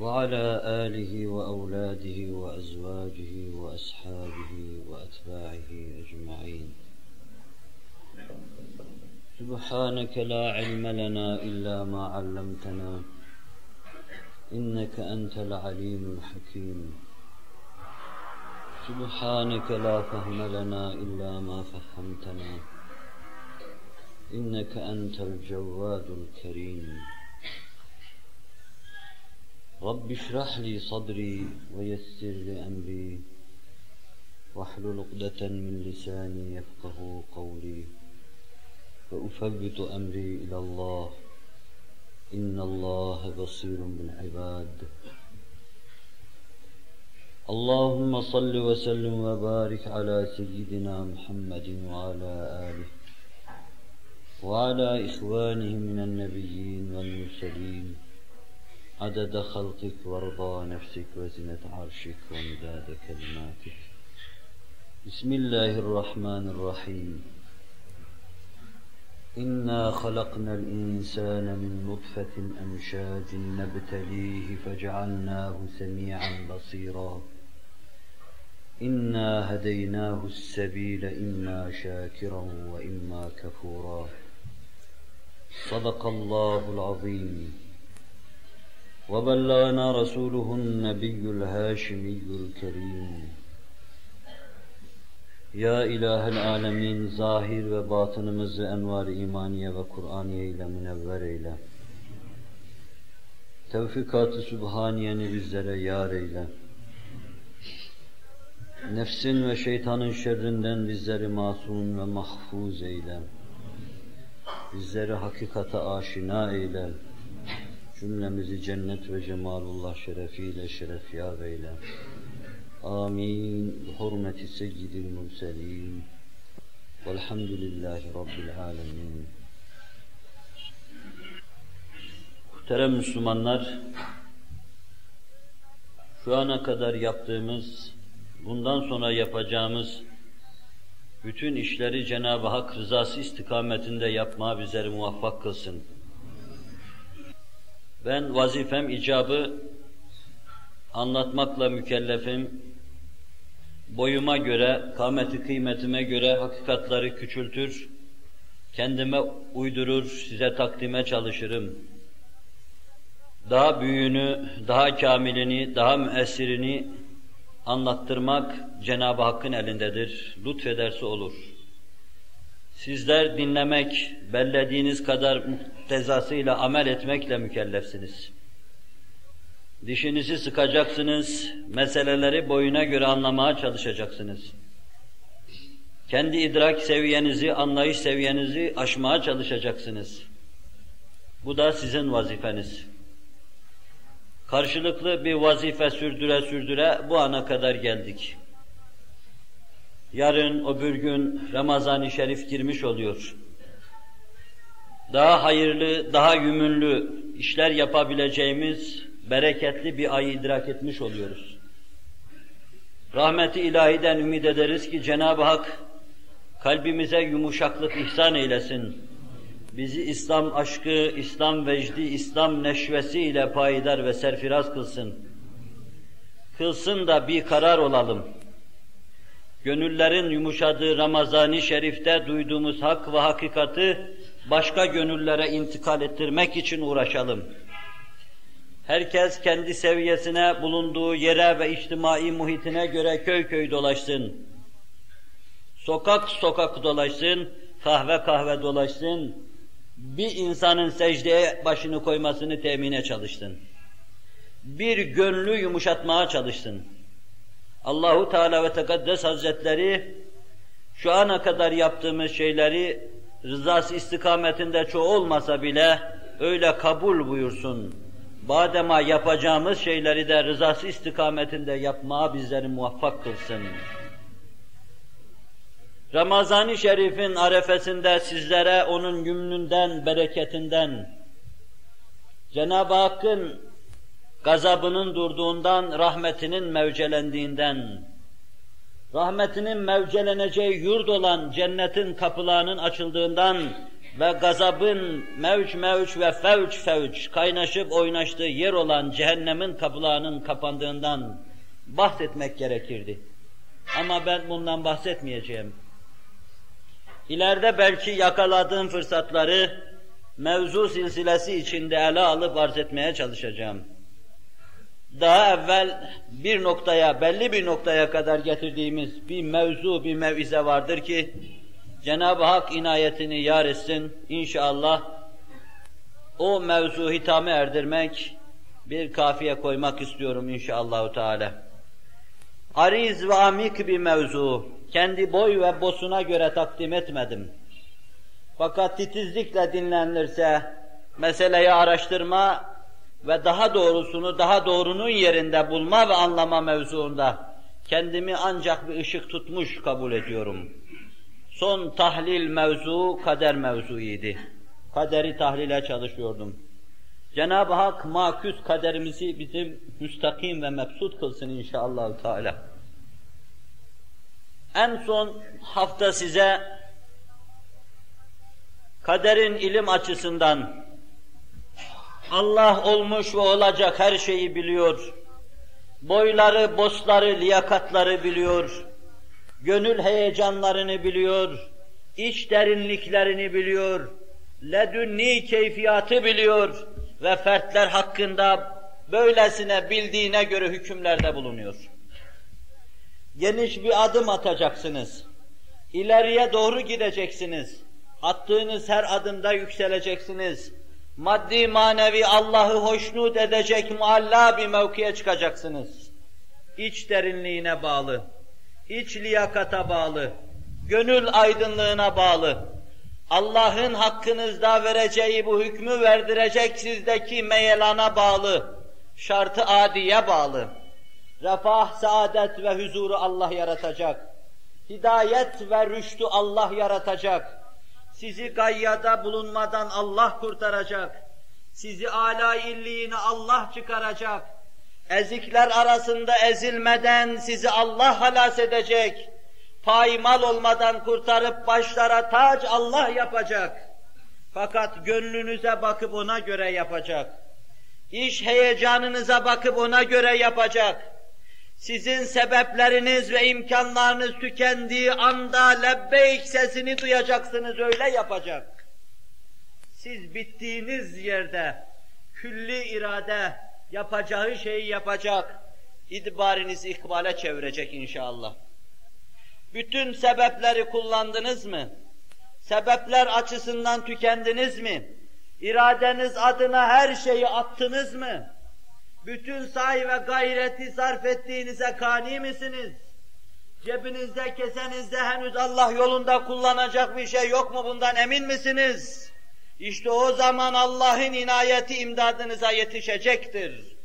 وعلى آله وأولاده وأزواجه وأصحابه وأتباعه أجمعين. سبحانك لا علم لنا إلا ما علمتنا إنك أنت العليم الحكيم. سبحانك لا فهم لنا إلا ما فهمتنا إنك أنت الجواد الكريم. رب اشرح لي صدري ويسر لي أمري. واحلل عقدة من لساني يفقه قولي. فأفوت أمري إلى الله. إن الله بصير بالعباد. اللهم صل وسلم وبارك على سيدنا محمد وعلى آله. وعلى إخوانه من النبيين والمرسلين. عدد خلقك ورضا نفسك وزنة عرشك ومداد كلماتك. بسم الله الرحمن الرحيم. إنا خلقنا الإنسان من نطفة أمشاج نبتليه فجعلناه سميعا بصيرا. إنا هديناه السبيل إما شاكرا وإما كفورا. صدق الله العظيم. وبلغنا رسوله النبي الهاشمي الكريم Ya ilahel alemin zahir ve batınımızı envar-ı imaniye ve Kur'aniye ile münevver eyle. Tevfikat-ı Sübhaniye'ni bizlere yar eyle. Nefsin ve şeytanın şerrinden bizleri masum ve mahfuz eyle. Bizleri hakikata aşina eyle. Cümlemizi cennet ve cemalullah şerefiyle şerefyar eyle. Amin. Hürmeti seyyidil mürselin. Velhamdülillahi Rabbil alemin. Muhterem Müslümanlar, şu ana kadar yaptığımız, bundan sonra yapacağımız bütün işleri Cenab-ı Hak rızası istikametinde yapmaya bizleri muvaffak kılsın. Ben vazifem icabı anlatmakla mükellefim, boyuma göre, kâmeti kıymetime göre hakikatları küçültür, kendime uydurur, size takdime çalışırım. Daha büyüğünü, daha kamilini, daha müessirini anlattırmak Cenab-ı Hakk'ın elindedir. Lütfederse olur. Sizler dinlemek, bellediğiniz kadar muhtezasıyla amel etmekle mükellefsiniz. Dişinizi sıkacaksınız, meseleleri boyuna göre anlamaya çalışacaksınız. Kendi idrak seviyenizi, anlayış seviyenizi aşmaya çalışacaksınız. Bu da sizin vazifeniz. Karşılıklı bir vazife sürdüre sürdüre bu ana kadar geldik. Yarın, öbür gün Ramazan-ı Şerif girmiş oluyor. Daha hayırlı, daha yümünlü işler yapabileceğimiz bereketli bir ayı idrak etmiş oluyoruz. Rahmeti ilahiden ümit ederiz ki Cenab-ı Hak kalbimize yumuşaklık ihsan eylesin. Bizi İslam aşkı, İslam vecdi, İslam neşvesi ile payidar ve serfiraz kılsın. Kılsın da bir karar olalım. Gönüllerin yumuşadığı Ramazan-ı Şerif'te duyduğumuz hak ve hakikati başka gönüllere intikal ettirmek için uğraşalım. Herkes kendi seviyesine, bulunduğu yere ve içtimai muhitine göre köy köy dolaşsın. Sokak sokak dolaşsın, kahve kahve dolaşsın. Bir insanın secdeye başını koymasını temine çalışsın. Bir gönlü yumuşatmaya çalışsın. Allahu Teala ve Tekaddes Hazretleri şu ana kadar yaptığımız şeyleri rızası istikametinde çoğu olmasa bile öyle kabul buyursun. Badema yapacağımız şeyleri de rızası istikametinde yapmaya bizleri muvaffak kılsın. Ramazan-ı Şerif'in arefesinde sizlere onun yümnünden, bereketinden, Cenab-ı Hakk'ın gazabının durduğundan, rahmetinin mevcelendiğinden, rahmetinin mevceleneceği yurt olan cennetin kapılarının açıldığından ve gazabın mevç mevç ve fevç fevç kaynaşıp oynaştığı yer olan cehennemin kapılarının kapandığından bahsetmek gerekirdi. Ama ben bundan bahsetmeyeceğim. İleride belki yakaladığım fırsatları mevzu silsilesi içinde ele alıp arz etmeye çalışacağım. Daha evvel bir noktaya, belli bir noktaya kadar getirdiğimiz bir mevzu, bir mevize vardır ki Cenab-ı Hak inayetini yar etsin. İnşallah o mevzu hitame erdirmek, bir kafiye koymak istiyorum inşallahü teala. Ariz ve amik bir mevzu, kendi boy ve bosuna göre takdim etmedim. Fakat titizlikle dinlenilirse, meseleyi araştırma ve daha doğrusunu daha doğrunun yerinde bulma ve anlama mevzuunda kendimi ancak bir ışık tutmuş kabul ediyorum. Son tahlil mevzu kader mevzuydu. Kaderi tahlile çalışıyordum. Cenab-ı Hak maküs kaderimizi bizim müstakim ve mebsut kılsın inşallah Teala. En son hafta size kaderin ilim açısından Allah olmuş ve olacak her şeyi biliyor. Boyları, bosları, liyakatları biliyor. Gönül heyecanlarını biliyor. iç derinliklerini biliyor. Ledünni keyfiyatı biliyor. Ve fertler hakkında böylesine bildiğine göre hükümlerde bulunuyor. Geniş bir adım atacaksınız. İleriye doğru gideceksiniz. Attığınız her adımda yükseleceksiniz maddi manevi Allah'ı hoşnut edecek mualla bir mevkiye çıkacaksınız. İç derinliğine bağlı, iç liyakata bağlı, gönül aydınlığına bağlı, Allah'ın hakkınızda vereceği bu hükmü verdirecek sizdeki meyelana bağlı, şartı adiye bağlı. Refah, saadet ve huzuru Allah yaratacak. Hidayet ve rüştü Allah yaratacak sizi gayyada bulunmadan Allah kurtaracak. Sizi âlâ illiğine Allah çıkaracak. Ezikler arasında ezilmeden sizi Allah halas edecek. Paymal olmadan kurtarıp başlara tac Allah yapacak. Fakat gönlünüze bakıp ona göre yapacak. İş heyecanınıza bakıp ona göre yapacak sizin sebepleriniz ve imkanlarınız tükendiği anda lebbeyk sesini duyacaksınız, öyle yapacak. Siz bittiğiniz yerde külli irade yapacağı şeyi yapacak, idbarinizi ikbale çevirecek inşallah. Bütün sebepleri kullandınız mı? Sebepler açısından tükendiniz mi? İradeniz adına her şeyi attınız mı? Bütün say ve gayreti sarf ettiğinize kani misiniz? Cebinizde, kesenizde henüz Allah yolunda kullanacak bir şey yok mu bundan emin misiniz? İşte o zaman Allah'ın inayeti imdadınıza yetişecektir.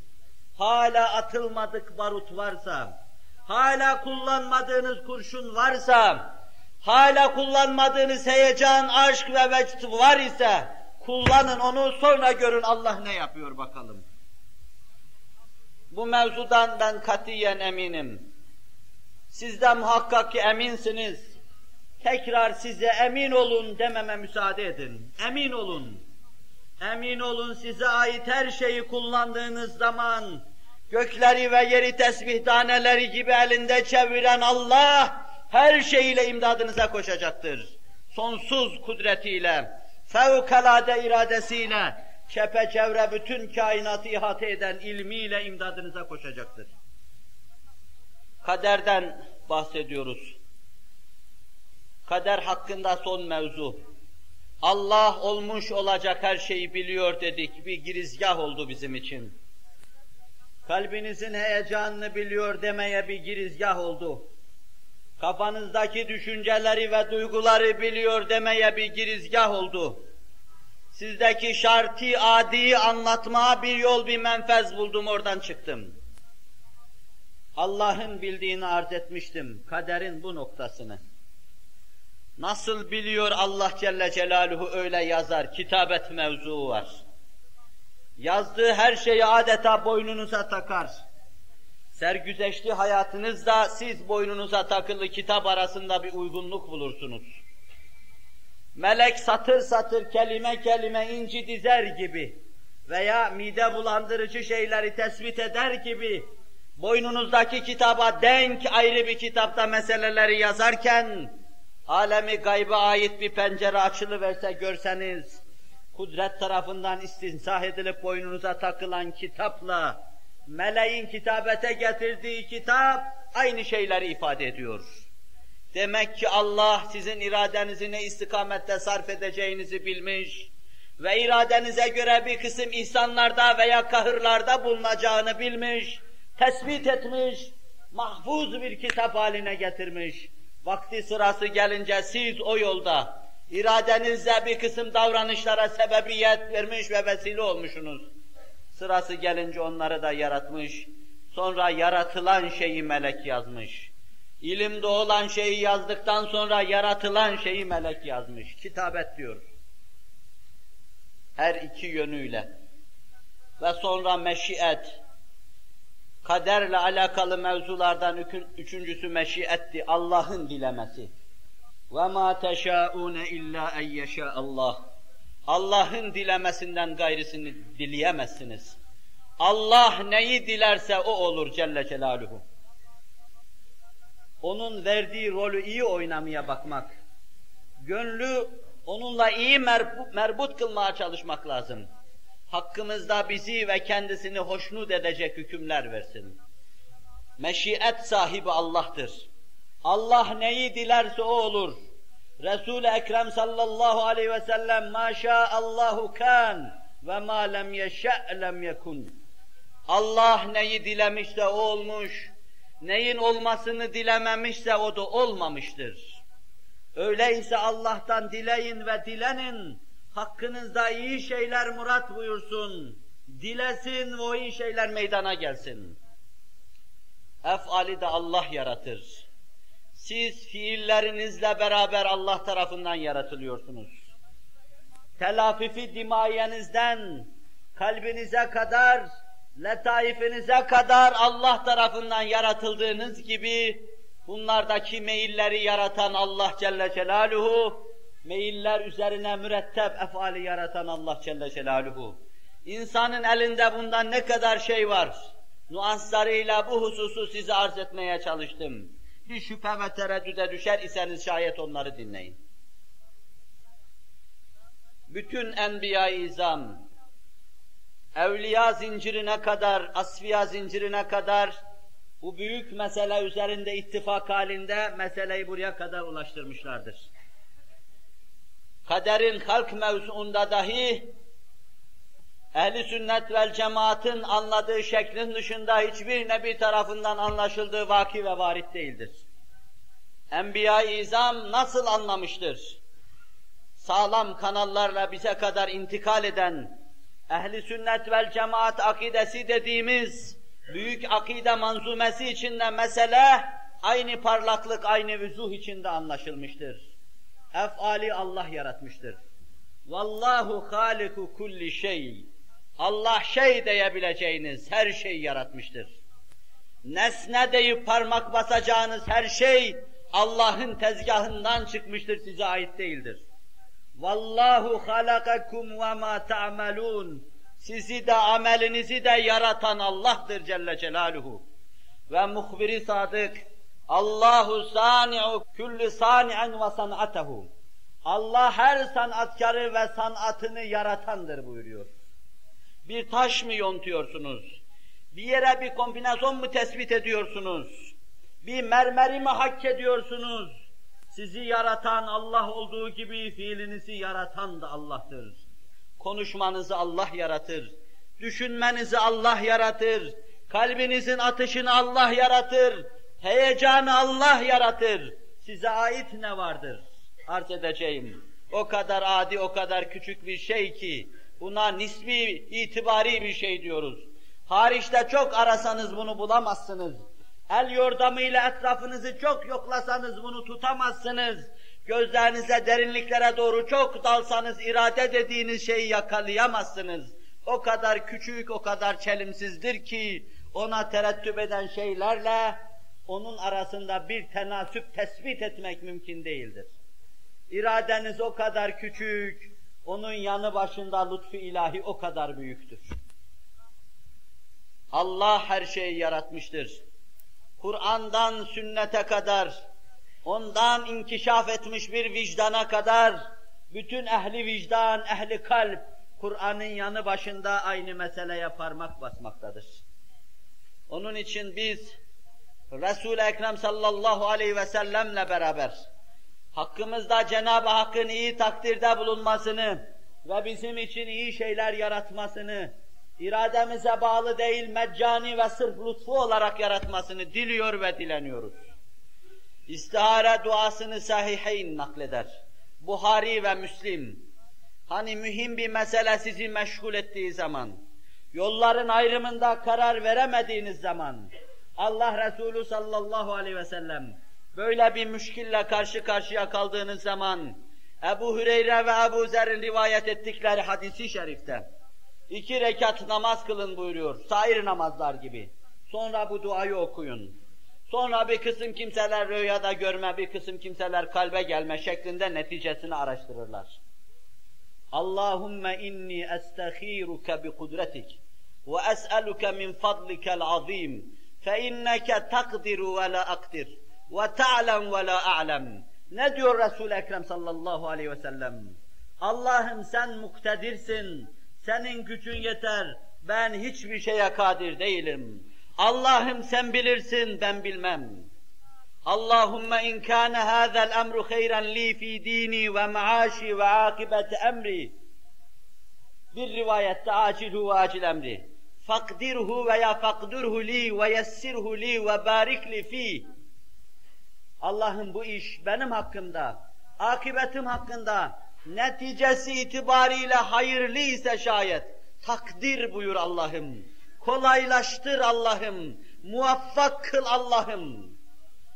Hala atılmadık barut varsa, hala kullanmadığınız kurşun varsa, hala kullanmadığınız heyecan, aşk ve vecd var ise, kullanın onu sonra görün Allah ne yapıyor bakalım. Bu mevzudan ben katiyen eminim. Siz de muhakkak ki eminsiniz. Tekrar size emin olun dememe müsaade edin. Emin olun. Emin olun size ait her şeyi kullandığınız zaman gökleri ve yeri tesbih taneleri gibi elinde çeviren Allah her şeyiyle imdadınıza koşacaktır. Sonsuz kudretiyle, fevkalade iradesiyle, çepeçevre bütün kainatı ihate eden ilmiyle imdadınıza koşacaktır. Kaderden bahsediyoruz. Kader hakkında son mevzu. Allah olmuş olacak her şeyi biliyor dedik. Bir girizgah oldu bizim için. Kalbinizin heyecanını biliyor demeye bir girizgah oldu. Kafanızdaki düşünceleri ve duyguları biliyor demeye bir girizgah oldu sizdeki şartı adi anlatmaya bir yol bir menfez buldum oradan çıktım. Allah'ın bildiğini arz etmiştim, kaderin bu noktasını. Nasıl biliyor Allah Celle Celaluhu öyle yazar, kitabet mevzuu var. Yazdığı her şeyi adeta boynunuza takar. Sergüzeşli hayatınızda siz boynunuza takılı kitap arasında bir uygunluk bulursunuz. Melek satır satır, kelime kelime inci dizer gibi veya mide bulandırıcı şeyleri tespit eder gibi boynunuzdaki kitaba denk ayrı bir kitapta meseleleri yazarken alemi gayba ait bir pencere açılıverse görseniz kudret tarafından istinsah edilip boynunuza takılan kitapla meleğin kitabete getirdiği kitap aynı şeyleri ifade ediyor. Demek ki Allah sizin iradenizi ne istikamette sarf edeceğinizi bilmiş ve iradenize göre bir kısım ihsanlarda veya kahırlarda bulunacağını bilmiş, tespit etmiş, mahfuz bir kitap haline getirmiş. Vakti sırası gelince siz o yolda iradenizle bir kısım davranışlara sebebiyet vermiş ve vesile olmuşsunuz. Sırası gelince onları da yaratmış, sonra yaratılan şeyi melek yazmış. İlimde olan şeyi yazdıktan sonra yaratılan şeyi melek yazmış. Kitabet diyor. Her iki yönüyle. Ve sonra meşiyet. Kaderle alakalı mevzulardan üçüncüsü meşiyetti. Allah'ın dilemesi. وَمَا تَشَاءُونَ اِلَّا اَنْ Allah. Allah'ın dilemesinden gayrısını dileyemezsiniz. Allah neyi dilerse o olur Celle Celaluhu onun verdiği rolü iyi oynamaya bakmak, gönlü onunla iyi merbut, kılmaya çalışmak lazım. Hakkımızda bizi ve kendisini hoşnut edecek hükümler versin. Meşiyet sahibi Allah'tır. Allah neyi dilerse o olur. Resul-i Ekrem sallallahu aleyhi ve sellem maşa Allahu kan ve ma lem yeşe lem yekun. Allah neyi dilemişse o olmuş, neyin olmasını dilememişse o da olmamıştır. Öyleyse Allah'tan dileyin ve dilenin, hakkınızda iyi şeyler murat buyursun, dilesin ve o iyi şeyler meydana gelsin. Ef'ali de Allah yaratır. Siz fiillerinizle beraber Allah tarafından yaratılıyorsunuz. Telafifi dimayenizden kalbinize kadar letaifinize kadar Allah tarafından yaratıldığınız gibi bunlardaki meyilleri yaratan Allah Celle Celaluhu, meyiller üzerine mürettep efali yaratan Allah Celle Celaluhu. İnsanın elinde bundan ne kadar şey var, nuanslarıyla bu hususu size arz etmeye çalıştım. Bir şüphe ve tereddüde düşer iseniz şayet onları dinleyin. Bütün enbiya-i izam, evliya zincirine kadar, asfiya zincirine kadar bu büyük mesele üzerinde ittifak halinde meseleyi buraya kadar ulaştırmışlardır. Kaderin halk mevzuunda dahi ehli sünnet vel cemaatin anladığı şeklin dışında hiçbir nebi tarafından anlaşıldığı vaki ve varit değildir. Enbiya-i izam nasıl anlamıştır? Sağlam kanallarla bize kadar intikal eden ehli sünnet vel cemaat akidesi dediğimiz büyük akide manzumesi içinde mesele aynı parlaklık, aynı vüzuh içinde anlaşılmıştır. Efali Allah yaratmıştır. Vallahu haliku kulli şey. Allah şey diyebileceğiniz her şeyi yaratmıştır. Nesne deyip parmak basacağınız her şey Allah'ın tezgahından çıkmıştır, size ait değildir. Vallahu halakakum ve ma ta'malun. Sizi de amelinizi de yaratan Allah'tır Celle Celaluhu. Ve muhbiri sadık Allahu sani'u kulli sani'en ve san'atehu. Allah her sanatkarı ve sanatını yaratandır buyuruyor. Bir taş mı yontuyorsunuz? Bir yere bir kombinasyon mu tespit ediyorsunuz? Bir mermeri mi hak ediyorsunuz? Sizi yaratan Allah olduğu gibi fiilinizi yaratan da Allah'tır. Konuşmanızı Allah yaratır. Düşünmenizi Allah yaratır. Kalbinizin atışını Allah yaratır. Heyecanı Allah yaratır. Size ait ne vardır? Arz edeceğim. O kadar adi, o kadar küçük bir şey ki buna nisbi, itibari bir şey diyoruz. Hariçte çok arasanız bunu bulamazsınız. El yordamıyla etrafınızı çok yoklasanız bunu tutamazsınız. Gözlerinize derinliklere doğru çok dalsanız irade dediğiniz şeyi yakalayamazsınız. O kadar küçük, o kadar çelimsizdir ki ona terettüp eden şeylerle onun arasında bir tenasüp tespit etmek mümkün değildir. İradeniz o kadar küçük, onun yanı başında lütfu ilahi o kadar büyüktür. Allah her şeyi yaratmıştır. Kur'an'dan sünnete kadar, ondan inkişaf etmiş bir vicdana kadar, bütün ehli vicdan, ehli kalp, Kur'an'ın yanı başında aynı meseleye parmak basmaktadır. Onun için biz Resul-i Ekrem sallallahu aleyhi ve sellemle beraber hakkımızda Cenab-ı Hakk'ın iyi takdirde bulunmasını ve bizim için iyi şeyler yaratmasını, irademize bağlı değil meccani ve sırf lütfu olarak yaratmasını diliyor ve dileniyoruz. İstihare duasını sahiheyn nakleder. Buhari ve Müslim. Hani mühim bir mesele sizi meşgul ettiği zaman, yolların ayrımında karar veremediğiniz zaman, Allah Resulü sallallahu aleyhi ve sellem böyle bir müşkille karşı karşıya kaldığınız zaman, Ebu Hüreyre ve Ebu Zer'in rivayet ettikleri hadisi şerifte, iki rekat namaz kılın buyuruyor, sair namazlar gibi. Sonra bu duayı okuyun. Sonra bir kısım kimseler rüyada görme, bir kısım kimseler kalbe gelme şeklinde neticesini araştırırlar. Allahümme inni esteghiruke bi kudretik ve es'eluke min fadlikel azim fe inneke takdiru ve la akdir ve ta'lem ve la a'lem. Ne diyor Resul-i Ekrem sallallahu aleyhi ve sellem? Allah'ım sen muktedirsin, senin gücün yeter, ben hiçbir şeye kadir değilim. Allah'ım sen bilirsin, ben bilmem. Allahümme in kâne hâzel emru hayran li fi dini ve maaşi ve akibeti emri. Bir rivayette acilhu ve acil emri. Fakdirhu veya fakdurhu li ve yessirhu li ve barik li fi. Allah'ım bu iş benim hakkımda, akıbetim hakkında, neticesi itibariyle hayırlı ise şayet, takdir buyur Allah'ım, kolaylaştır Allah'ım, muvaffak kıl Allah'ım.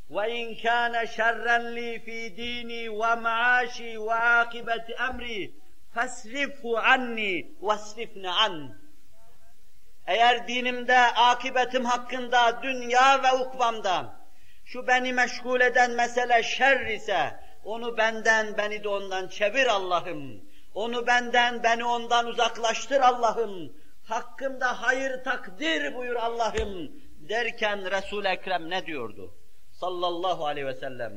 Ve in kana şerren li fi dini ve maaşi ve akibeti emri fasrifhu anni vasrifni an. Eğer dinimde, akibetim hakkında, dünya ve ukvamda şu beni meşgul eden mesele şer ise onu benden, beni de ondan çevir Allah'ım. Onu benden, beni ondan uzaklaştır Allah'ım. Hakkımda hayır takdir buyur Allah'ım derken Resul Ekrem ne diyordu? Sallallahu aleyhi ve sellem.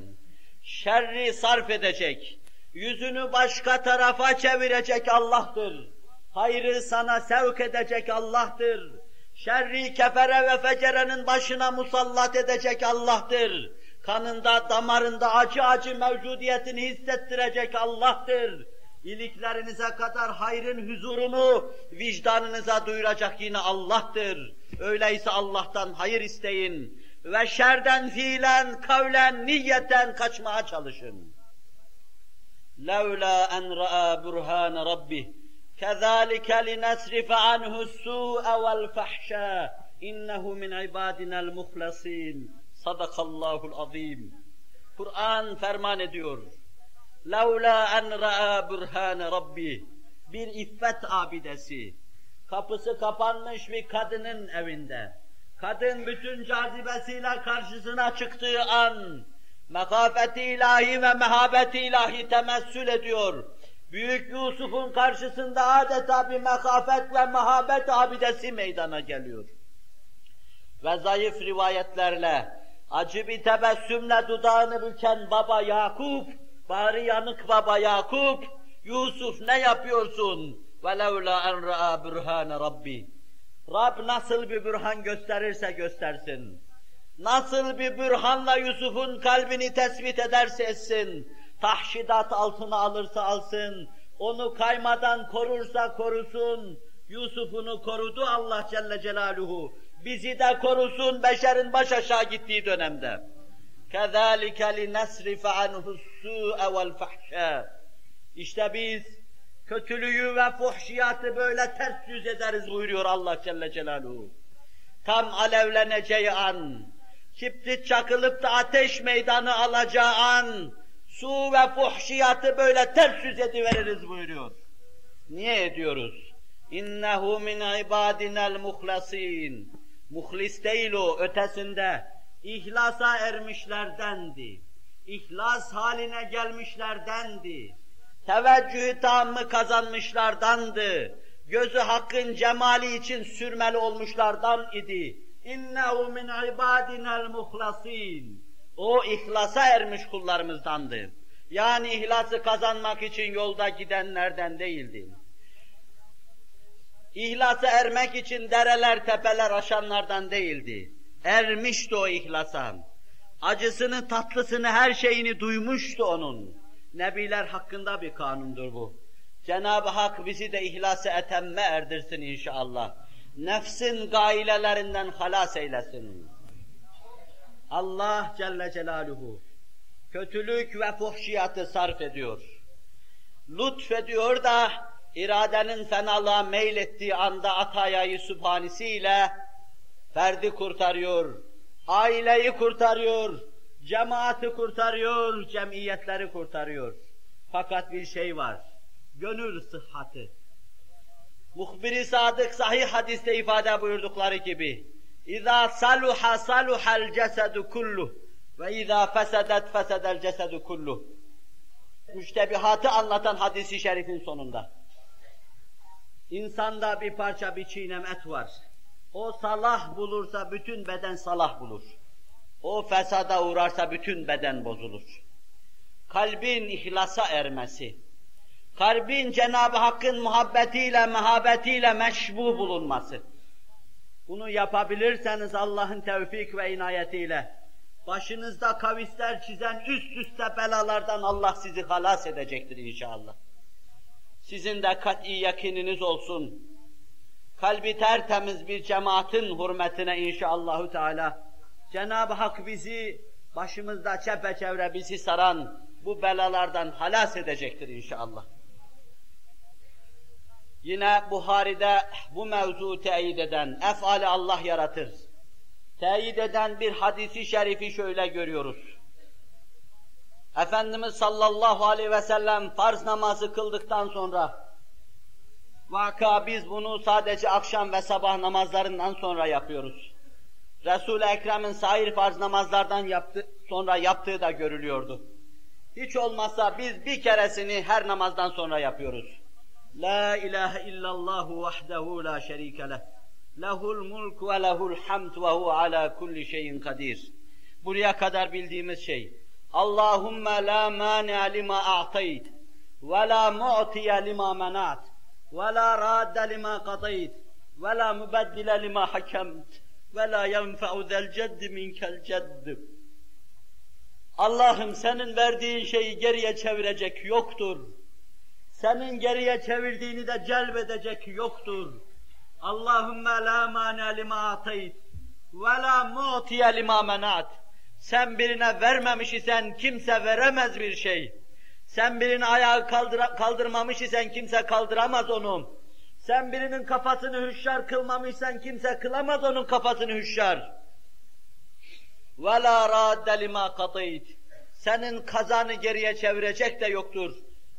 Şerri sarf edecek, yüzünü başka tarafa çevirecek Allah'tır. Hayrı sana sevk edecek Allah'tır. Şerri kefere ve fecerenin başına musallat edecek Allah'tır. Kanında, damarında acı acı mevcudiyetini hissettirecek Allah'tır. İliklerinize kadar hayrın huzurunu vicdanınıza duyuracak yine Allah'tır. Öyleyse Allah'tan hayır isteyin ve şerden fiilen, kavlen, niyeten kaçmaya çalışın. لَوْلَا أَنْ رَأَى بُرْهَانَ رَبِّهِ كَذَٰلِكَ لِنَسْرِفَ عَنْهُ السُّوءَ وَالْفَحْشَاءَ اِنَّهُ مِنْ عِبَادِنَا الْمُخْلَصِينَ Sadakallahul azim. Kur'an ferman ediyor. Laula en ra'a burhane rabbi. Bir iffet abidesi. Kapısı kapanmış bir kadının evinde. Kadın bütün cazibesiyle karşısına çıktığı an mekafeti ilahi ve mehabeti ilahi temessül ediyor. Büyük Yusuf'un karşısında adeta bir mekafet ve mehabet abidesi meydana geliyor. Ve zayıf rivayetlerle acı bir tebessümle dudağını büken baba Yakup, bari yanık baba Yakup, Yusuf ne yapıyorsun? وَلَوْلَا اَنْ رَآ بُرْهَانَ Rabbi. Rab nasıl bir bürhan gösterirse göstersin. Nasıl bir bürhanla Yusuf'un kalbini tespit ederse etsin. Tahşidat altına alırsa alsın. Onu kaymadan korursa korusun. Yusuf'unu korudu Allah Celle Celaluhu. Bizi de korusun beşerin baş aşağı gittiği dönemde. كَذَٰلِكَ لِنَسْرِفَ عَنْهُ السُّوءَ وَالْفَحْشَاءَ İşte biz kötülüğü ve fuhşiyatı böyle ters yüz ederiz buyuruyor Allah Celle Celaluhu. Tam alevleneceği an, kibrit çakılıp da ateş meydanı alacağı an, su ve fuhşiyatı böyle ters yüz ediveririz buyuruyor. Niye ediyoruz? İnnehu min ibadinel muhlasin. Muhlis değil o ötesinde. İhlasa ermişlerdendi. İhlas haline gelmişlerdendi. Teveccühü tamı kazanmışlardandı. Gözü hakkın cemali için sürmeli olmuşlardan idi. İnnehu min ibadinel muhlasin. O ihlasa ermiş kullarımızdandı. Yani ihlası kazanmak için yolda gidenlerden değildi. İhlasa ermek için dereler, tepeler aşanlardan değildi. Ermişti o ihlasa. Acısını, tatlısını, her şeyini duymuştu onun. Nebiler hakkında bir kanundur bu. Cenab-ı Hak bizi de ihlası etemme erdirsin inşallah. Nefsin gailelerinden halas eylesin. Allah Celle Celaluhu kötülük ve fuhşiyatı sarf ediyor. Lütfediyor da iradenin fenalığa meylettiği anda atayayı sübhanesiyle ferdi kurtarıyor, aileyi kurtarıyor, cemaati kurtarıyor, cemiyetleri kurtarıyor. Fakat bir şey var, gönül sıhhati. Muhbir-i Sadık sahih hadiste ifade buyurdukları gibi, saluha saluhal cesedu kulluh ve izâ fesedet fesedel cesedu kulluh. Müştebihatı anlatan hadisi şerifin sonunda. İnsanda bir parça bir çiğnem et var. O salah bulursa bütün beden salah bulur. O fesada uğrarsa bütün beden bozulur. Kalbin ihlasa ermesi, kalbin Cenab-ı Hakk'ın muhabbetiyle, mehabetiyle meşbu bulunması. Bunu yapabilirseniz Allah'ın tevfik ve inayetiyle, başınızda kavisler çizen üst üste belalardan Allah sizi halas edecektir inşallah. Sizin de kat'i yakininiz olsun. Kalbi tertemiz bir cemaatin hürmetine inşallahü teala Cenab-ı Hak bizi başımızda çepeçevre bizi saran bu belalardan halas edecektir inşallah. Yine Buhari'de bu mevzu teyit eden, efali Allah yaratır. Teyit eden bir hadisi şerifi şöyle görüyoruz. Efendimiz sallallahu aleyhi ve sellem farz namazı kıldıktan sonra vaka biz bunu sadece akşam ve sabah namazlarından sonra yapıyoruz. Resul-i Ekrem'in sair farz namazlardan yaptı, sonra yaptığı da görülüyordu. Hiç olmazsa biz bir keresini her namazdan sonra yapıyoruz. La ilahe illallah vahdehu la şerike leh. Lehul mulk ve lehul hamd ve hu ala kulli şeyin kadir. Buraya kadar bildiğimiz şey. Allahümme la mâni'a lima a'tayt ve la mu'tiye lima menat ve la radde lima qadayt ve la mübeddile lima hakemt ve la yenfe'u zel ceddi minkel cedd. Allah'ım senin verdiğin şeyi geriye çevirecek yoktur. Senin geriye çevirdiğini de celbedecek yoktur. Allahümme la mâne lima atayt ve la mu'tiye lima menat. Sen birine vermemiş isen kimse veremez bir şey. Sen birine ayağı kaldıra, kaldırmamış isen kimse kaldıramaz onu. Sen birinin kafasını hüşşar kılmamışsan kimse kılamaz onun kafasını hüşşar. وَلَا رَادَّ لِمَا قَطَيْتِ Senin kazanı geriye çevirecek de yoktur.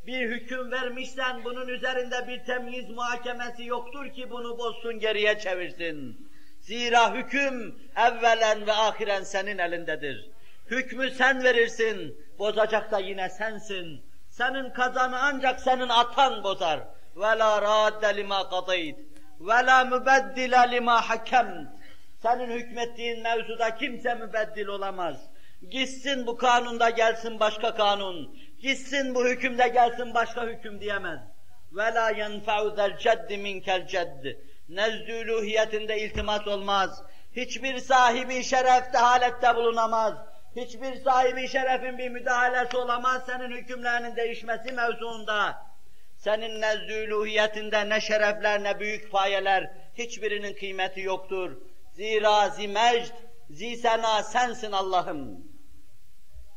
Bir hüküm vermişsen bunun üzerinde bir temyiz muhakemesi yoktur ki bunu bozsun geriye çevirsin. Zira hüküm evvelen ve ahiren senin elindedir. Hükmü sen verirsin, bozacak da yine sensin. Senin kazanı ancak senin atan bozar. وَلَا رَادَّ لِمَا قَضَيْتِ وَلَا مُبَدِّلَ لِمَا حَكَمْتِ Senin hükmettiğin mevzuda kimse mübeddil olamaz. Gitsin bu kanunda gelsin başka kanun. Gitsin bu hükümde gelsin başka hüküm diyemez. وَلَا يَنْفَعُ ذَا الْجَدِّ مِنْكَ الْجَدِّ Nezdülühiyetinde iltimas olmaz. Hiçbir sahibi şerefte halette bulunamaz. Hiçbir sahibi şerefin bir müdahalesi olamaz senin hükümlerinin değişmesi mevzuunda. Senin nezdülühiyetinde ne şerefler ne büyük payeler, hiçbirinin kıymeti yoktur. Zira zimecd, zisena sensin Allah'ım.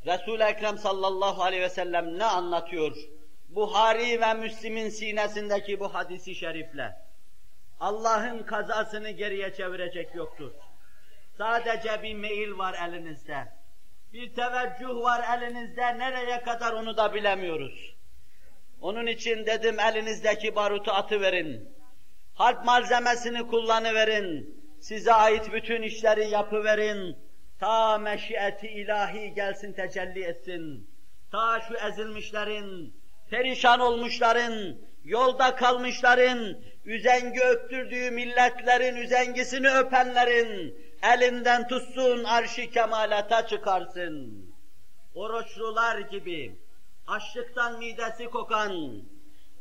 Resul-i Ekrem sallallahu aleyhi ve sellem ne anlatıyor? Buhari ve Müslim'in sinesindeki bu hadisi şerifle. Allah'ın kazasını geriye çevirecek yoktur. Sadece bir mail var elinizde. Bir teveccüh var elinizde, nereye kadar onu da bilemiyoruz. Onun için dedim elinizdeki barutu atıverin. Harp malzemesini kullanıverin. Size ait bütün işleri yapıverin. Ta meşiyeti ilahi gelsin tecelli etsin. Ta şu ezilmişlerin, perişan olmuşların, yolda kalmışların, üzengi öptürdüğü milletlerin üzengisini öpenlerin elinden tutsun arşi kemalata çıkarsın. Oruçlular gibi açlıktan midesi kokan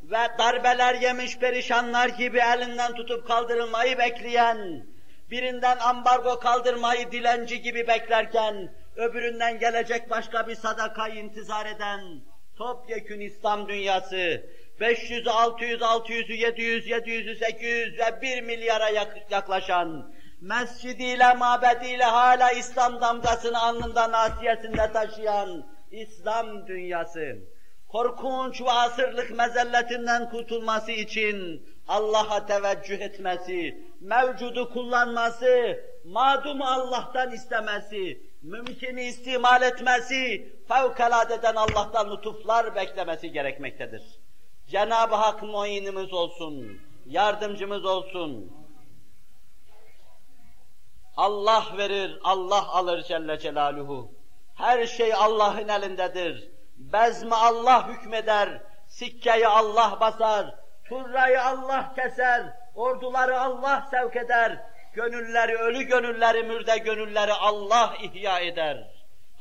ve darbeler yemiş perişanlar gibi elinden tutup kaldırılmayı bekleyen, birinden ambargo kaldırmayı dilenci gibi beklerken, öbüründen gelecek başka bir sadakayı intizar eden, topyekün İslam dünyası, 500, 600, 600, 700, 700, 800 ve 1 milyara yaklaşan, mescidiyle, mabediyle hala İslam damgasını alnında nasiyesinde taşıyan İslam dünyası, korkunç ve asırlık mezelletinden kurtulması için Allah'a teveccüh etmesi, mevcudu kullanması, madum Allah'tan istemesi, mümkünü istimal etmesi, fevkaladeden Allah'tan lütuflar beklemesi gerekmektedir. Cenab-ı Hak muinimiz olsun, yardımcımız olsun. Allah verir, Allah alır Celle Celaluhu. Her şey Allah'ın elindedir. Bezmi Allah hükmeder, sikkeyi Allah basar, turrayı Allah keser, orduları Allah sevk eder, gönülleri, ölü gönülleri, mürde gönülleri Allah ihya eder.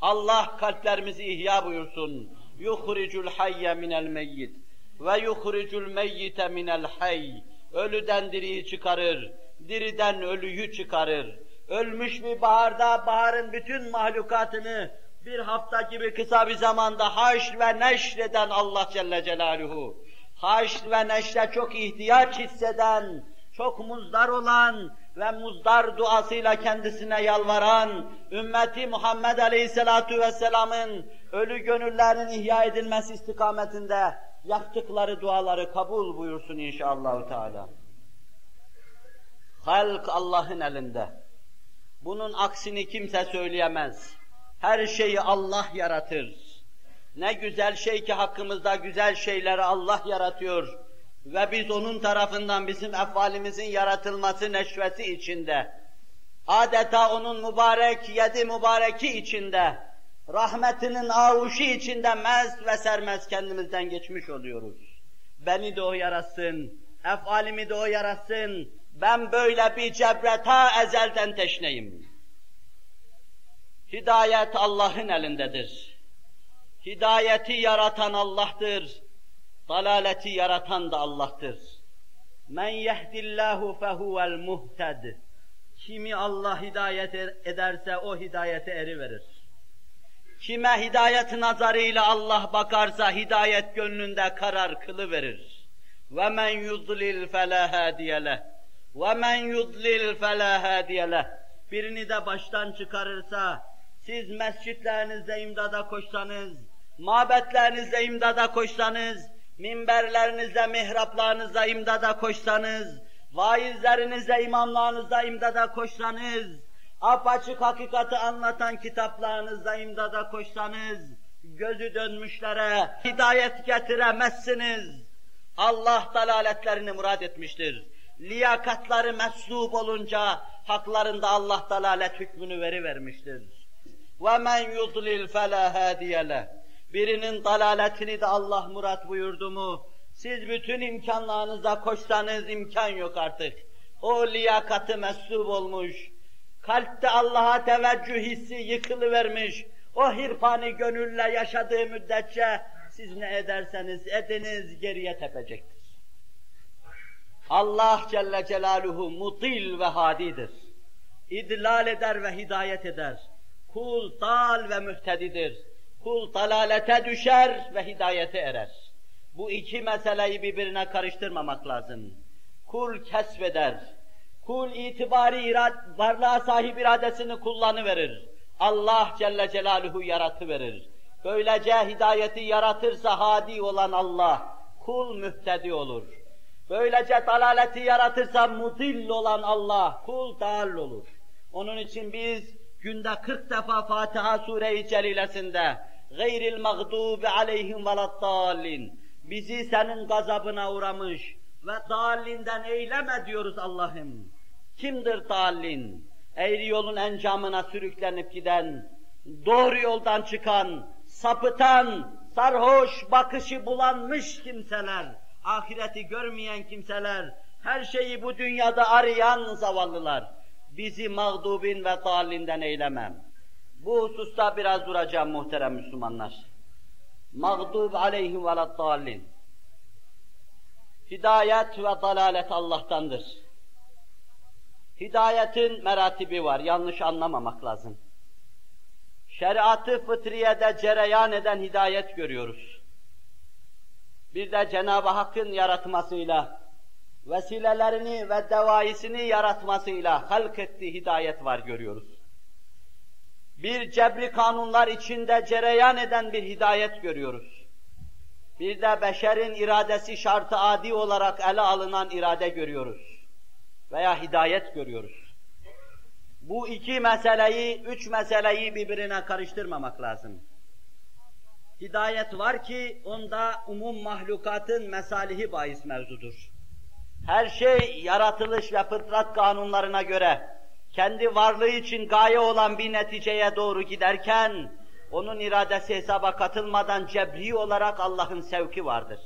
Allah kalplerimizi ihya buyursun. يُخْرِجُ الْحَيَّ مِنَ الْمَيِّتِ ve yuhricul meyyite minel hayy. Ölüden diriyi çıkarır, diriden ölüyü çıkarır. Ölmüş bir baharda baharın bütün mahlukatını bir hafta gibi kısa bir zamanda haş ve neşreden Allah Celle Celaluhu. Haş ve neşre çok ihtiyaç hisseden, çok muzdar olan ve muzdar duasıyla kendisine yalvaran, ümmeti Muhammed Aleyhisselatu Vesselam'ın ölü gönüllerinin ihya edilmesi istikametinde yaptıkları duaları kabul buyursun inşallah Teala. Halk Allah'ın elinde. Bunun aksini kimse söyleyemez. Her şeyi Allah yaratır. Ne güzel şey ki hakkımızda güzel şeyleri Allah yaratıyor. Ve biz onun tarafından bizim efalimizin yaratılması neşveti içinde, adeta onun mübarek yedi mübareki içinde, rahmetinin avuşu içinde mez ve sermez kendimizden geçmiş oluyoruz. Beni de o yaratsın, efalimi de o yaratsın, ben böyle bir cebre ta ezelden teşneyim. Hidayet Allah'ın elindedir. Hidayeti yaratan Allah'tır. Dalaleti yaratan da Allah'tır. Men yehdillahu fehuvel muhted. Kimi Allah hidayet ederse o hidayete eri verir. Kime hidayet nazarıyla Allah bakarsa hidayet gönlünde karar kılı verir. Ve men yudlil fela hadiyeleh. Ve men yudlil fela hadiyeleh. Birini de baştan çıkarırsa siz mescitlerinizde imdada koşsanız, mabetlerinizde imdada koşsanız, minberlerinizde, mihraplarınızda imdada koşsanız, vaizlerinizde, imamlarınızda imdada koşsanız, apaçık hakikati anlatan kitaplarınızda imdada koşsanız, gözü dönmüşlere hidayet getiremezsiniz. Allah dalaletlerini murad etmiştir. Liyakatları meslub olunca haklarında Allah dalalet hükmünü veri vermiştir. Ve men yudlil fela hadiyele. Birinin dalaletini de Allah murat buyurdu mu? Siz bütün imkanlarınıza koşsanız imkan yok artık. O liyakatı meslub olmuş, kalpte Allah'a teveccüh hissi yıkılıvermiş, o hirpani gönülle yaşadığı müddetçe siz ne ederseniz ediniz geriye tepecektir. Allah Celle Celaluhu mutil ve hadidir. İdlal eder ve hidayet eder. Kul dal ve mühtedidir. Kul dalalete düşer ve hidayete erer. Bu iki meseleyi birbirine karıştırmamak lazım. Kul kesbeder. Kul itibari irad, varlığa sahip iradesini kullanıverir. Allah Celle Celaluhu yaratıverir. Böylece hidayeti yaratırsa hadi olan Allah, kul mühtedi olur. Böylece dalaleti yaratırsa mudil olan Allah, kul dal olur. Onun için biz günde 40 defa Fatiha Sure-i Celilesinde gayril mağdubi aleyhim veladdallin bizi senin gazabına uğramış ve dallinden eyleme diyoruz Allah'ım. Kimdir dallin? Eğri yolun encamına sürüklenip giden, doğru yoldan çıkan, sapıtan, sarhoş, bakışı bulanmış kimseler, ahireti görmeyen kimseler, her şeyi bu dünyada arayan zavallılar, bizi mağdubin ve dalinden eylemem. Bu hususta biraz duracağım muhterem Müslümanlar. Mağdub aleyhim ve dallin. Hidayet ve dalalet Allah'tandır. Hidayetin meratibi var, yanlış anlamamak lazım. Şeriatı fıtriyede cereyan eden hidayet görüyoruz. Bir de Cenab-ı Hakk'ın yaratmasıyla, vesilelerini ve devaisini yaratmasıyla halk ettiği hidayet var görüyoruz. Bir cebri kanunlar içinde cereyan eden bir hidayet görüyoruz. Bir de beşerin iradesi şartı adi olarak ele alınan irade görüyoruz. Veya hidayet görüyoruz. Bu iki meseleyi, üç meseleyi birbirine karıştırmamak lazım. Hidayet var ki onda umum mahlukatın mesalihi bahis mevzudur. Her şey yaratılış ve fıtrat kanunlarına göre kendi varlığı için gaye olan bir neticeye doğru giderken onun iradesi hesaba katılmadan cebri olarak Allah'ın sevki vardır.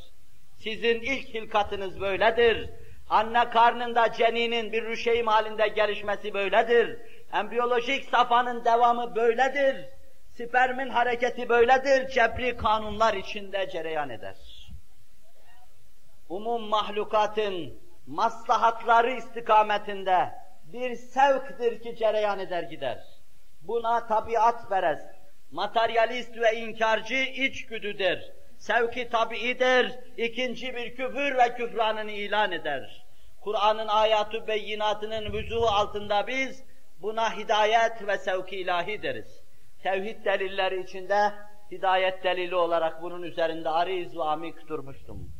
Sizin ilk hilkatınız böyledir. Anne karnında ceninin bir rüşeğim halinde gelişmesi böyledir. Embriyolojik safhanın devamı böyledir. Spermin hareketi böyledir. Cebri kanunlar içinde cereyan eder. Umum mahlukatın maslahatları istikametinde bir sevktir ki cereyan eder gider. Buna tabiat perest, materyalist ve inkarcı içgüdüdür. Sevki tabiidir, ikinci bir küfür ve küfranını ilan eder. Kur'an'ın ayatı beyinatının vüzuhu altında biz buna hidayet ve sevki ilahi deriz. Tevhid delilleri içinde hidayet delili olarak bunun üzerinde ariz ve amik durmuştum.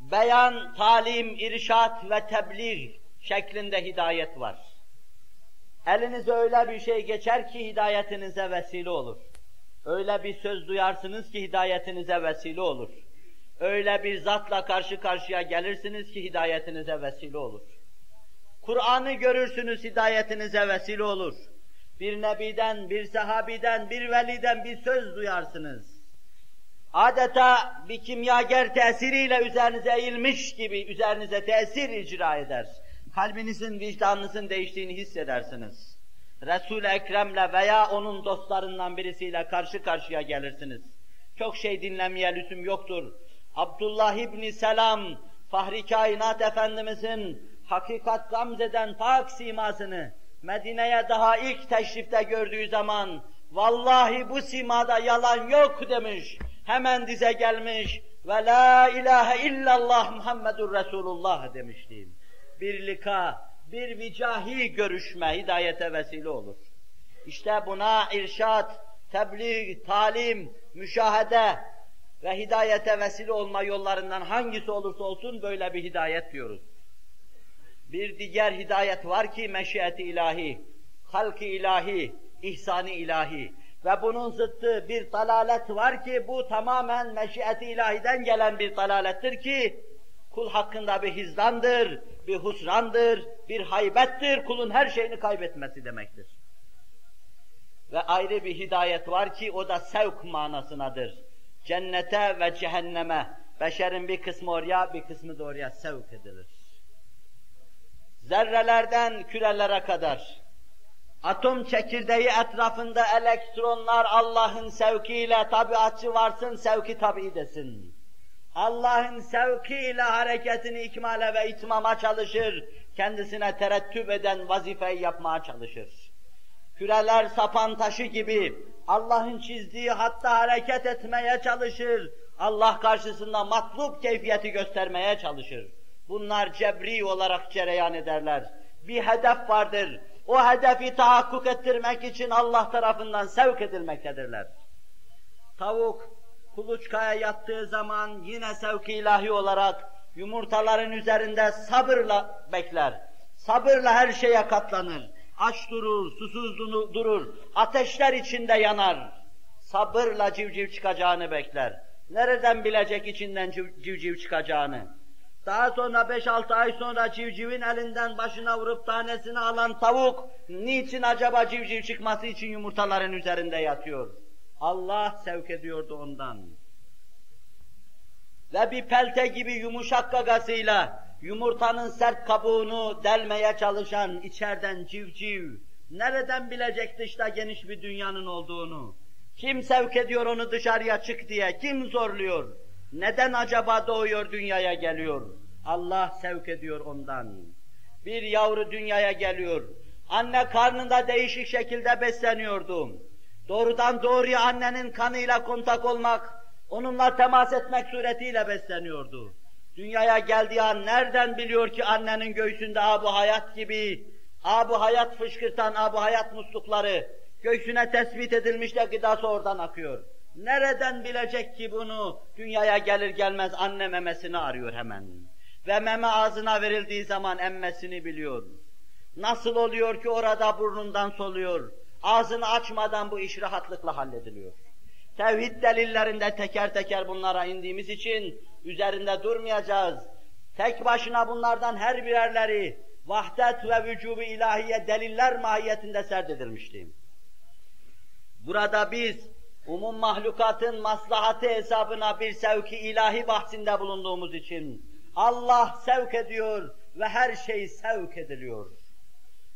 Beyan, talim, irşat ve tebliğ şeklinde hidayet var. Elinize öyle bir şey geçer ki hidayetinize vesile olur. Öyle bir söz duyarsınız ki hidayetinize vesile olur. Öyle bir zatla karşı karşıya gelirsiniz ki hidayetinize vesile olur. Kur'an'ı görürsünüz hidayetinize vesile olur. Bir nebiden, bir sahabiden, bir veliden bir söz duyarsınız. Adeta bir kimyager tesiriyle üzerinize eğilmiş gibi üzerinize tesir icra eder kalbinizin, vicdanınızın değiştiğini hissedersiniz. Resul-i Ekrem'le veya onun dostlarından birisiyle karşı karşıya gelirsiniz. Çok şey dinlemeye lüzum yoktur. Abdullah İbni Selam, Fahri Kainat Efendimizin hakikat gamzeden pak simasını Medine'ye daha ilk teşrifte gördüğü zaman vallahi bu simada yalan yok demiş. Hemen dize gelmiş ve la ilahe illallah Muhammedur Resulullah demiştim bir lika, bir vicahi görüşme hidayete vesile olur. İşte buna irşat, tebliğ, talim, müşahede ve hidayete vesile olma yollarından hangisi olursa olsun böyle bir hidayet diyoruz. Bir diğer hidayet var ki meşiyeti ilahi, halk ilahi, ihsani ilahi ve bunun zıttı bir dalalet var ki bu tamamen meşiyeti ilahiden gelen bir dalalettir ki kul hakkında bir hizdandır, bir husrandır, bir haybettir, kulun her şeyini kaybetmesi demektir. Ve ayrı bir hidayet var ki o da sevk manasınadır. Cennete ve cehenneme, beşerin bir kısmı oraya, bir kısmı da oraya sevk edilir. Zerrelerden kürelere kadar, atom çekirdeği etrafında elektronlar Allah'ın sevkiyle tabiatçı varsın, sevki tabi desin. Allah'ın sevkiyle hareketini ikmale ve itmama çalışır, kendisine terettüp eden vazifeyi yapmaya çalışır. Küreler sapan taşı gibi Allah'ın çizdiği hatta hareket etmeye çalışır, Allah karşısında matlub keyfiyeti göstermeye çalışır. Bunlar cebri olarak cereyan ederler. Bir hedef vardır, o hedefi tahakkuk ettirmek için Allah tarafından sevk edilmektedirler. Tavuk kuluçkaya yattığı zaman yine sevk ilahi olarak yumurtaların üzerinde sabırla bekler. Sabırla her şeye katlanır. Aç durur, susuz durur, ateşler içinde yanar. Sabırla civciv çıkacağını bekler. Nereden bilecek içinden civciv çıkacağını? Daha sonra 5-6 ay sonra civcivin elinden başına vurup tanesini alan tavuk, niçin acaba civciv çıkması için yumurtaların üzerinde yatıyor? Allah sevk ediyordu ondan. Ve bir pelte gibi yumuşak gagasıyla yumurtanın sert kabuğunu delmeye çalışan içeriden civciv, nereden bilecek dışta geniş bir dünyanın olduğunu? Kim sevk ediyor onu dışarıya çık diye, kim zorluyor? Neden acaba doğuyor dünyaya geliyor? Allah sevk ediyor ondan. Bir yavru dünyaya geliyor. Anne karnında değişik şekilde besleniyordum. Doğrudan doğruya annenin kanıyla kontak olmak, onunla temas etmek suretiyle besleniyordu. Dünyaya geldiği an nereden biliyor ki annenin göğsünde abu hayat gibi, abu hayat fışkırtan abu hayat muslukları göğsüne tespit edilmiş de gıdası oradan akıyor. Nereden bilecek ki bunu? Dünyaya gelir gelmez anne memesini arıyor hemen. Ve meme ağzına verildiği zaman emmesini biliyor. Nasıl oluyor ki orada burnundan soluyor? Ağzını açmadan bu iş rahatlıkla hallediliyor. Tevhid delillerinde teker teker bunlara indiğimiz için üzerinde durmayacağız. Tek başına bunlardan her birerleri vahdet ve vücubu ilahiye deliller mahiyetinde serdedilmişti. Burada biz umum mahlukatın maslahatı hesabına bir sevki ilahi bahsinde bulunduğumuz için Allah sevk ediyor ve her şey sevk ediliyor.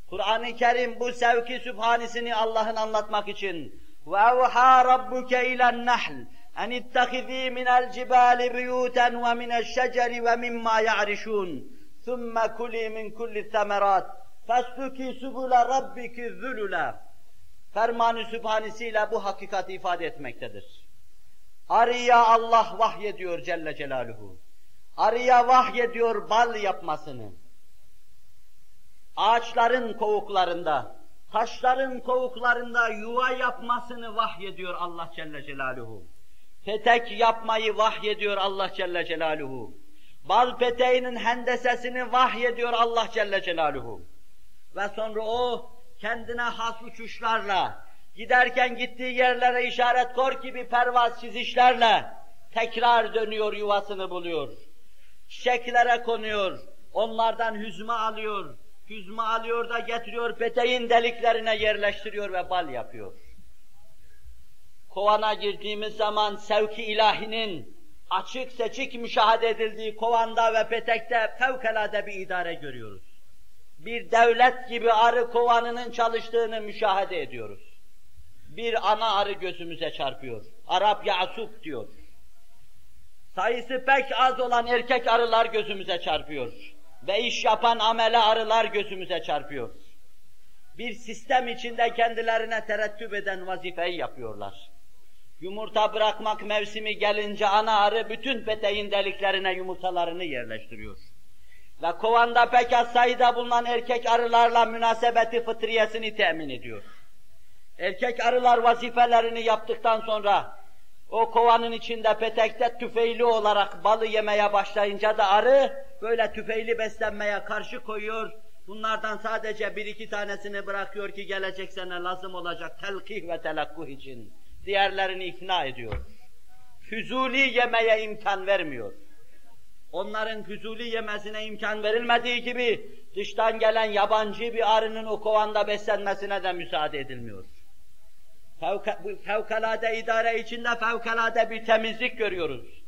Kur'an-ı Kerim bu sevki sübhanisini Allah'ın anlatmak için وَاَوْحَا رَبُّكَ اِلَى النَّحْلِ اَنِ اتَّخِذ۪ي مِنَ الْجِبَالِ بِيُوتًا وَمِنَ الشَّجَرِ وَمِمَّا يَعْرِشُونَ ثُمَّ كُلِي مِنْ كُلِّ الثَّمَرَاتِ فَاسْلُكِي سُبُلَ رَبِّكِ ذُلُلًا Fermanı sübhanesiyle bu hakikati ifade etmektedir. Arıya Allah vahyediyor Celle Celaluhu. Arıya vahyediyor bal yapmasını. Ağaçların kovuklarında, taşların kovuklarında yuva yapmasını vahyediyor Allah Celle Celaluhu. Petek yapmayı vahyediyor Allah Celle Celaluhu. Bal peteğinin hendesesini vahyediyor Allah Celle Celaluhu. Ve sonra o kendine has uçuşlarla, giderken gittiği yerlere işaret kor gibi pervaz çizişlerle tekrar dönüyor yuvasını buluyor. Çiçeklere konuyor, onlardan hüzme alıyor, hüzme alıyor da getiriyor peteğin deliklerine yerleştiriyor ve bal yapıyor. Kovana girdiğimiz zaman sevki ilahinin açık seçik müşahede edildiği kovanda ve petekte fevkalade bir idare görüyoruz bir devlet gibi arı kovanının çalıştığını müşahede ediyoruz. Bir ana arı gözümüze çarpıyor. Arap Yasup diyor. Sayısı pek az olan erkek arılar gözümüze çarpıyor. Ve iş yapan amele arılar gözümüze çarpıyor. Bir sistem içinde kendilerine terettüp eden vazifeyi yapıyorlar. Yumurta bırakmak mevsimi gelince ana arı bütün peteğin deliklerine yumurtalarını yerleştiriyor ve kovanda pek az sayıda bulunan erkek arılarla münasebeti fıtriyesini temin ediyor. Erkek arılar vazifelerini yaptıktan sonra o kovanın içinde petekte tüfeğli olarak balı yemeye başlayınca da arı böyle tüfeğli beslenmeye karşı koyuyor. Bunlardan sadece bir iki tanesini bırakıyor ki gelecek sene lazım olacak telkih ve telakkuh için. Diğerlerini ikna ediyor. Füzuli yemeye imkan vermiyor onların füzuli yemesine imkan verilmediği gibi dıştan gelen yabancı bir arının o kovanda beslenmesine de müsaade edilmiyor. Fevka, fevkalade idare içinde fevkalade bir temizlik görüyoruz.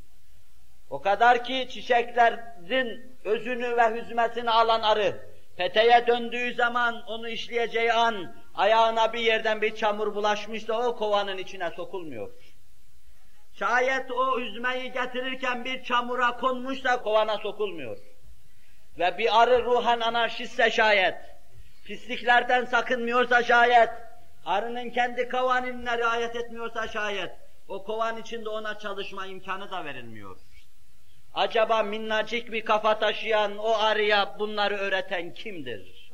O kadar ki çiçeklerin özünü ve hüzmetini alan arı, peteğe döndüğü zaman onu işleyeceği an ayağına bir yerden bir çamur bulaşmış da o kovanın içine sokulmuyor. Şayet o üzmeyi getirirken bir çamura konmuşsa kovana sokulmuyor. Ve bir arı ruhen anarşistse şayet, pisliklerden sakınmıyorsa şayet, arının kendi kovaninine riayet etmiyorsa şayet, o kovan içinde ona çalışma imkanı da verilmiyor. Acaba minnacık bir kafa taşıyan o arıya bunları öğreten kimdir?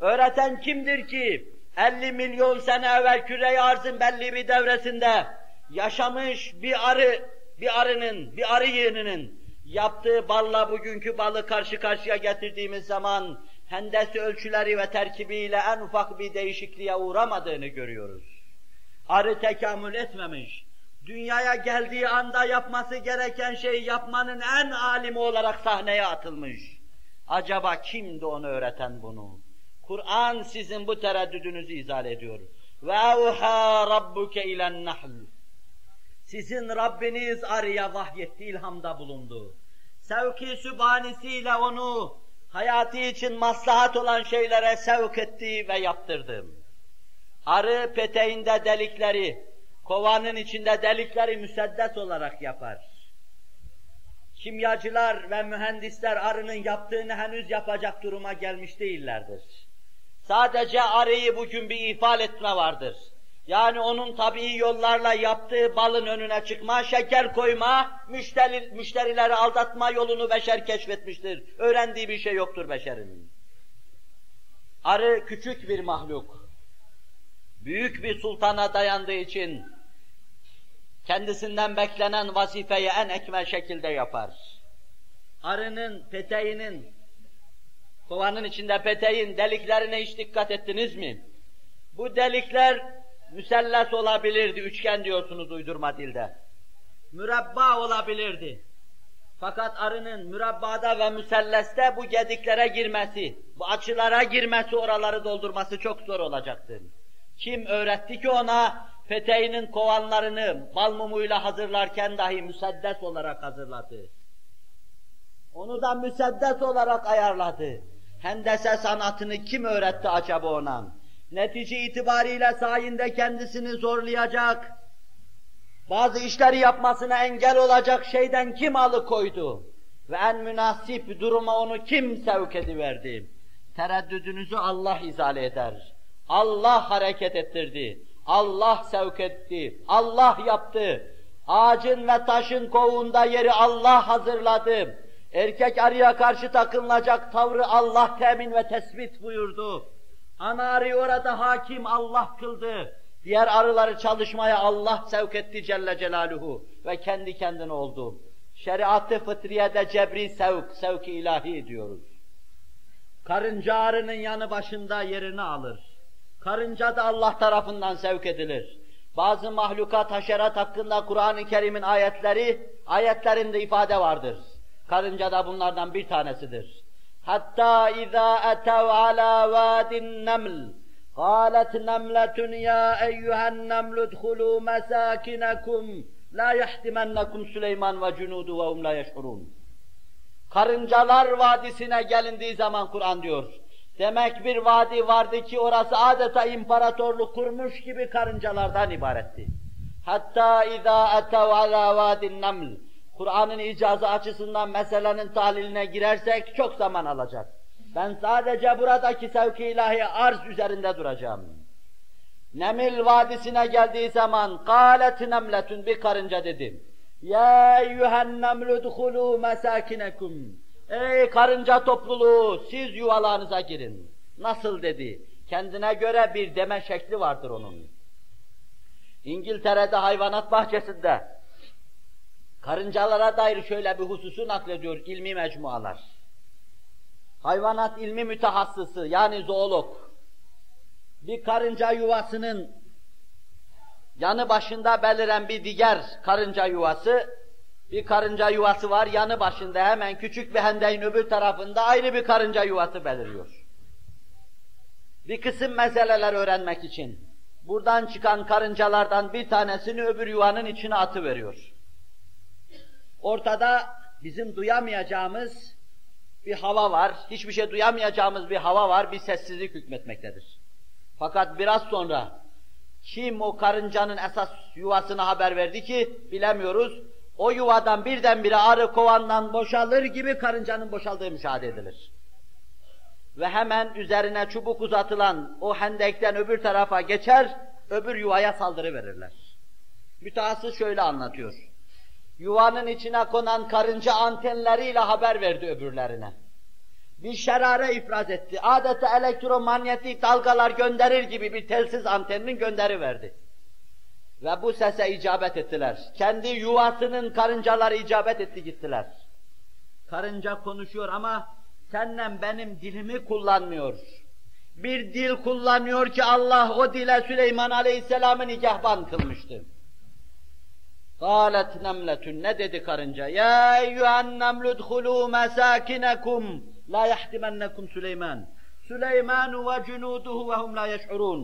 Öğreten kimdir ki 50 milyon sene evvel küre arzın belli bir devresinde yaşamış bir arı, bir arının, bir arı yığınının yaptığı balla bugünkü balı karşı karşıya getirdiğimiz zaman hendesi ölçüleri ve terkibiyle en ufak bir değişikliğe uğramadığını görüyoruz. Arı tekamül etmemiş, dünyaya geldiği anda yapması gereken şeyi yapmanın en alimi olarak sahneye atılmış. Acaba kimdi onu öğreten bunu? Kur'an sizin bu tereddüdünüzü izah ediyor. Evhâ rabbuke ilen nahl. Sizin Rabbiniz arıya vahyetti, ilhamda bulundu. Sevki sübhanesiyle onu hayatı için maslahat olan şeylere sevk etti ve yaptırdı. Arı peteğinde delikleri, kovanın içinde delikleri müseddet olarak yapar. Kimyacılar ve mühendisler arının yaptığını henüz yapacak duruma gelmiş değillerdir. Sadece arıyı bugün bir ifade etme vardır. Yani onun tabii yollarla yaptığı balın önüne çıkma, şeker koyma, müşteri, müşterileri aldatma yolunu beşer keşfetmiştir. Öğrendiği bir şey yoktur beşerin. Arı küçük bir mahluk. Büyük bir sultana dayandığı için kendisinden beklenen vazifeyi en ekmel şekilde yapar. Arının, peteğinin, kovanın içinde peteğin deliklerine hiç dikkat ettiniz mi? Bu delikler müsellas olabilirdi, üçgen diyorsunuz uydurma dilde. Mürabba olabilirdi. Fakat arının mürabbada ve müselleste bu gediklere girmesi, bu açılara girmesi, oraları doldurması çok zor olacaktır. Kim öğretti ki ona peteğinin kovanlarını bal mumuyla hazırlarken dahi müseddes olarak hazırladı. Onu da müseddes olarak ayarladı. Hendese sanatını kim öğretti acaba ona? Netice itibariyle sayinde kendisini zorlayacak, bazı işleri yapmasına engel olacak şeyden kim alıkoydu? Ve en münasip duruma onu kim sevk ediverdi? Tereddüdünüzü Allah izale eder. Allah hareket ettirdi. Allah sevk etti. Allah yaptı. Ağacın ve taşın kovuğunda yeri Allah hazırladı. Erkek arıya karşı takınılacak tavrı Allah temin ve tespit buyurdu. Ana arı orada hakim Allah kıldı. Diğer arıları çalışmaya Allah sevk etti Celle Celaluhu ve kendi kendine oldu. Şeriatı fıtriyede cebri sevk, sevk ilahi diyoruz. Karınca arının yanı başında yerini alır. Karınca da Allah tarafından sevk edilir. Bazı mahlukat, haşerat hakkında Kur'an-ı Kerim'in ayetleri, ayetlerinde ifade vardır. Karınca da bunlardan bir tanesidir. Hatta izâ etev alâ vâdin neml, قالت نملة يا أيها النمل ادخلوا مساكنكم لا يحتمنكم Süleyman ve cunudu ve hum la yeşhurun. Karıncalar vadisine gelindiği zaman Kur'an diyor. Demek bir vadi vardı ki orası adeta imparatorluk kurmuş gibi karıncalardan ibaretti. Hatta izâ etev alâ vâdin neml. Kur'an'ın icazı açısından meselenin tahliline girersek çok zaman alacak. Ben sadece buradaki sevki ilahi arz üzerinde duracağım. Nemil Vadisi'ne geldiği zaman قَالَتْ نَمْلَةٌ bir karınca dedi. Ya eyyühen nemlü dhulû mesâkinekum. Ey karınca topluluğu siz yuvalarınıza girin. Nasıl dedi? Kendine göre bir deme şekli vardır onun. İngiltere'de hayvanat bahçesinde karıncalara dair şöyle bir hususu naklediyor ilmi mecmualar. Hayvanat ilmi mütehassısı yani zoolog bir karınca yuvasının yanı başında beliren bir diğer karınca yuvası bir karınca yuvası var yanı başında hemen küçük bir hendeyin öbür tarafında ayrı bir karınca yuvası beliriyor. Bir kısım meseleler öğrenmek için buradan çıkan karıncalardan bir tanesini öbür yuvanın içine atı veriyor. Ortada bizim duyamayacağımız bir hava var, hiçbir şey duyamayacağımız bir hava var, bir sessizlik hükmetmektedir. Fakat biraz sonra kim o karıncanın esas yuvasına haber verdi ki bilemiyoruz. O yuvadan birdenbire arı kovandan boşalır gibi karıncanın boşaldığı müşahede edilir. Ve hemen üzerine çubuk uzatılan o hendekten öbür tarafa geçer, öbür yuvaya saldırı verirler. Mütehassıs şöyle anlatıyor. Yuvanın içine konan karınca antenleriyle haber verdi öbürlerine. Bir şerare ifraz etti. Adeta elektromanyetik dalgalar gönderir gibi bir telsiz anteninin gönderi verdi. Ve bu sese icabet ettiler. Kendi yuvasının karıncaları icabet etti gittiler. Karınca konuşuyor ama Senden benim dilimi kullanmıyor. Bir dil kullanıyor ki Allah o dile Süleyman Aleyhisselam'ı nigahban kılmıştı. قالت نملة ندد karınca يا أيها النمل ادخلوا مساكنكم لا يحتمنكم سليمان. سليمان وجنوده وهم لا يشعرون.